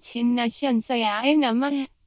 亲那现在呀哎那么